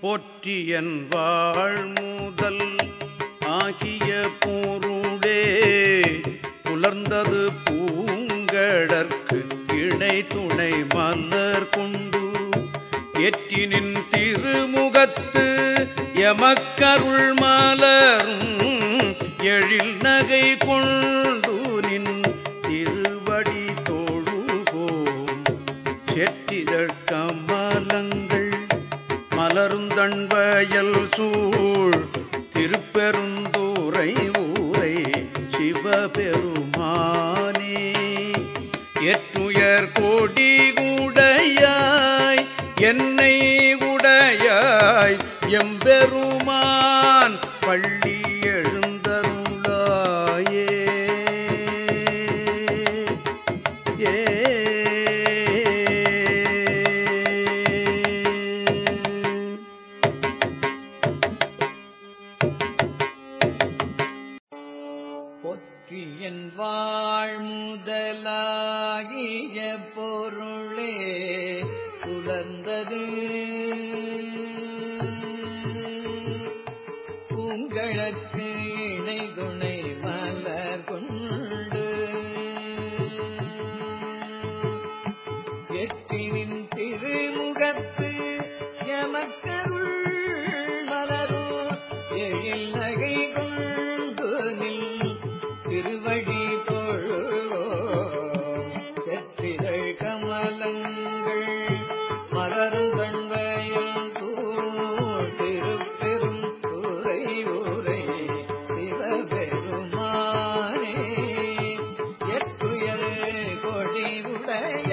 போற்றியன் வாழ்முதல் ஆகிய பொருளே புலர்ந்தது பூங்கடற்கு இணை துணை மலர் கொண்டு. எற்றினின் திருமுகத்து எமக்கருள் மலர் எழில் நகை கொண்டூரின் திருவடி தோழுவோம். செற்றிதழ் கமலங்கள் மலரும் தண்வயல் சூழ் திருப்பெருந்தூரை ஊரை சிவபெருமானே. எட்டுயர் கோடி உடையாய் என்னை உடையாய் எம்பெருமான் பள்ளி எழுந்தருளாயே. ஏ பொற்றியன் வாழ்முதலாகிய பொருளே புலர்ந்தது பூங்கழற்கு இணை துணை மலர் கொண்டு எட்டினின் திருமுகத்து எமக்கருள் மலரும் எழில் மலரும் தன்வயல் தூள் திருப்பெரும் துறை உரை சிவபெருமானே. எற்றுயர் கொடி உடையாய்